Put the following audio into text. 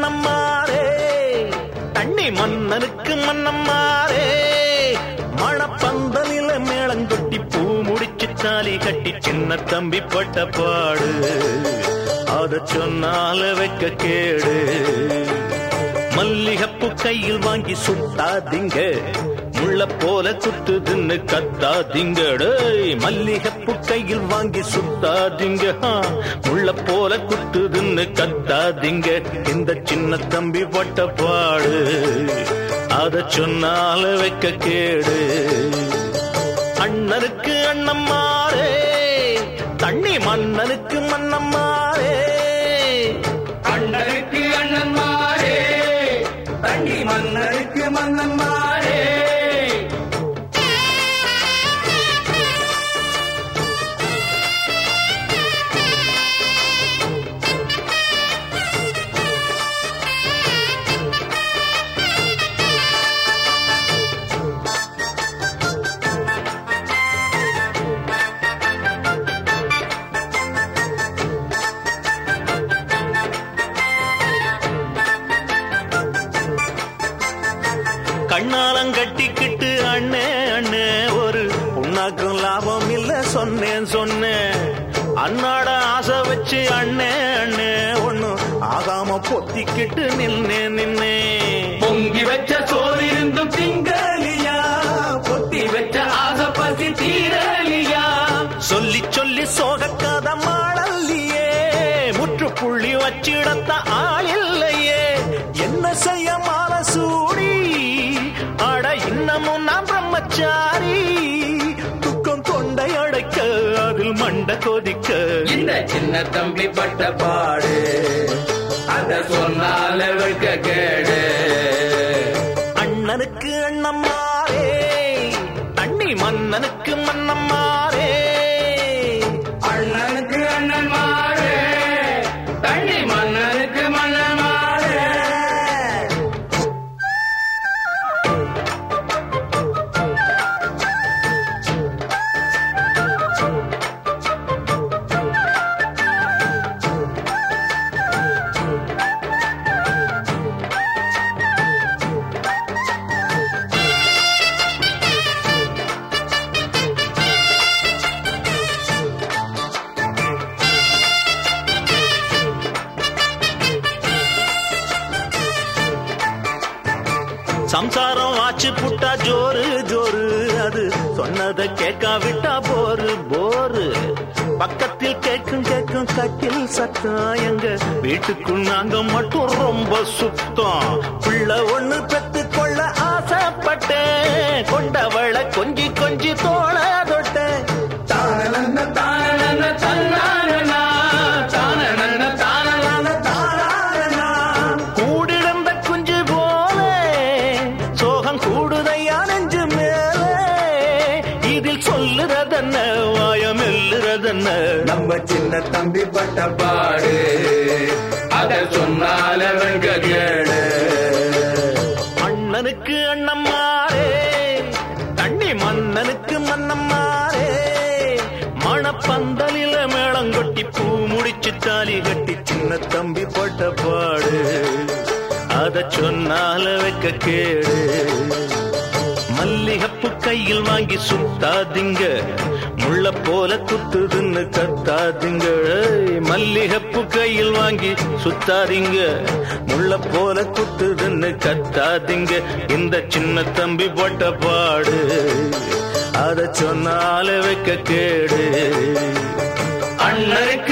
மன்னம்மாரே. தண்ணி மன்னனுக்கு மன்னம்மாரே. மணப்பந்தலில மேளங்கொட்டி பூ முடிச்சு சாலி கட்டி சின்ன தம்பி பட்ட பாடு. அத சொன்னால வைக்க கேடு. மல்லிகைப்பூ கையில் வாங்கி சுட்டாதீங்க. உள்ள போல குத்துதுன்னு கத்தாதீங்க டேய் மல்லிகப்பு கையில் வாங்கி சுத்தாதீங்க ஆ, முள்ள போல குத்துதுன்னு கத்தாதீங்க. இந்த சின்ன தம்பி பட்ட பாடு அத சொன்னால வைக்க கேடு. அண்ணனுக்கு அண்ணம்மாரே தண்ணி மன்னனுக்கு மன்னம்மாரே அண்ணனுக்கு அண்ணம்மாரே தண்ணி மன்னனுக்கு மன்னம்மாரே மாறே கண்ணாலம் கட்டிக்கிட்டு அண்ணே அண்ணே ஒரு புண்ணாக்கும் லாபம் இல்ல சொன்னேன் சொன்னேன். அண்ணாட ஆசை வச்சு அண்ணே அண்ணே ஒண்ணு ஆகாம பொத்திக்கிட்டு நின்னே நின்னே பொங்கி வச்ச சோறு இருந்தும் திங்கலியா? பொத்தி வச்ச ஆசை பசி தீரலியா? சொல்லி சொல்லி சோகக்காத மாடல்லையே முற்றுப்புள்ளி வச்சிடத்த ஆள் இல்லையே. என்ன செய்ய மால பிரம்மச்சாரி துக்கம் தொண்டை அடைக்க அதில் மண்ட கொதிக்க. இந்த சின்ன தம்பி பட்ட பாடு அத சொன்னால கேடு. அண்ணனுக்கு அண்ணன் சம்சாரம் ஆச்சு புட்டா ஜோரு ஜோரு. அது சொன்னதை கேட்காவிட்டா போரு போரு. பக்கத்தில் கேட்கும் கேட்கும் கட்டில் சத்தம். எங்க வீட்டுக்குள் நாங்க மட்டும் ரொம்ப சுத்தம். பிள்ளை ஒண்ணு பெத்து கொள்ள ஆசைப்பட்டேன். கொண்ட சொல்லுறதென்ன வாயம் எல்லுறதென்ன நம்ம சின்ன தம்பி பட்ட பாடு அத சொன்னால வெங்க கேடு அண்ணனுக்கு அண்ணன் மாறே தண்ணி மன்னனுக்கு மன்னன் மாறே. மணப்பந்தலில மேளங்கொட்டி பூ முடிச்சு தாலி கட்டி சின்ன தம்பி போட்ட பாடு அத சொன்னால வைக்க கேடு மல்லிகப்பு கையில் வாங்கி சுத்தாதிங்க முள்ள போல குத்துதுன்னு கத்தாதிங்க மல்லிகப்பு கையில் வாங்கி சுத்தாதீங்க. முள்ள போல குத்துதுன்னு கத்தாதீங்க இந்த சின்ன தம்பி போட்ட பாடு அத சொன்னால வைக்க கேடு. அண்ணனுக்கு